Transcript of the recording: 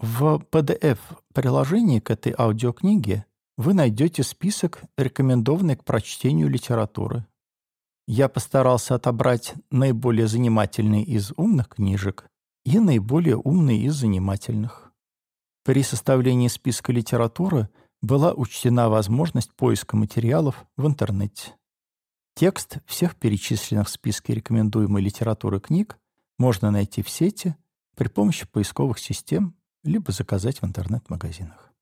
В PDF-приложении к этой аудиокниге вы найдете список рекомендованной к прочтению литературы. Я постарался отобрать наиболее занимательные из умных книжек и наиболее умные из занимательных. При составлении списка литературы была учтена возможность поиска материалов в интернете. Текст всех перечисленных в списке рекомендуемой литературы книг можно найти в сети при помощи поисковых систем либо заказать в интернет-магазинах.